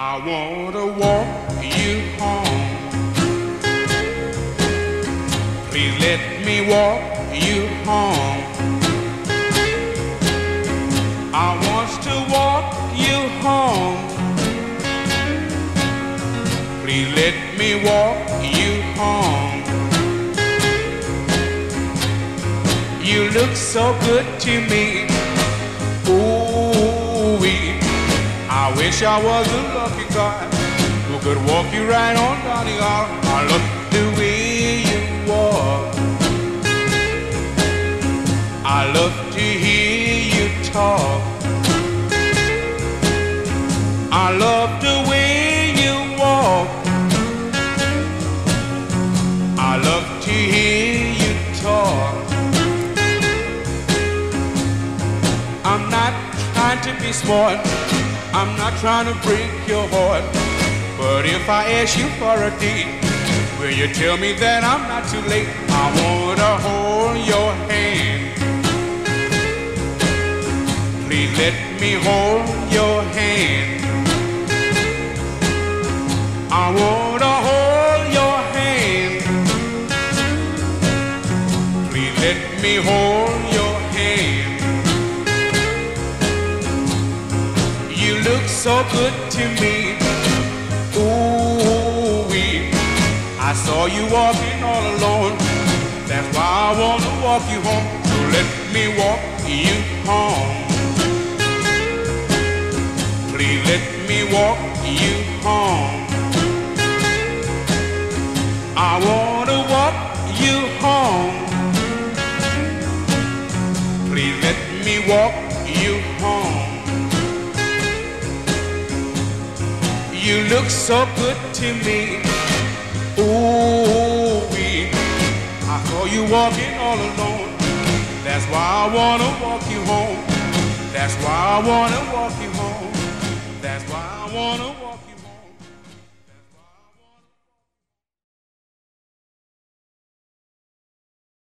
I wanna walk you home. Please let me walk you home. I want to walk you home. Please let me walk you home. You look so good to me. I wish I was a lucky guy who could walk you right on down the aisle. I love the way you walk. I love to hear you talk. I love the way you walk. I love to hear you talk. I'm not trying to be smart. I'm not trying to break your heart. But if I ask you for a date, will you tell me that I'm not too late? I wanna hold your hand. Please let me hold your hand. I wanna hold your hand. Please let me hold so good to me. Ooh, I saw you walking all alone. That's why I wanna walk you home. So let me walk you home. Please let me walk you home. I wanna walk you home. Please let me walk you home. You look so good to me. Ooh, I saw you walking all alone. That's why I wanna walk you home. That's why I wanna walk you home. That's why I wanna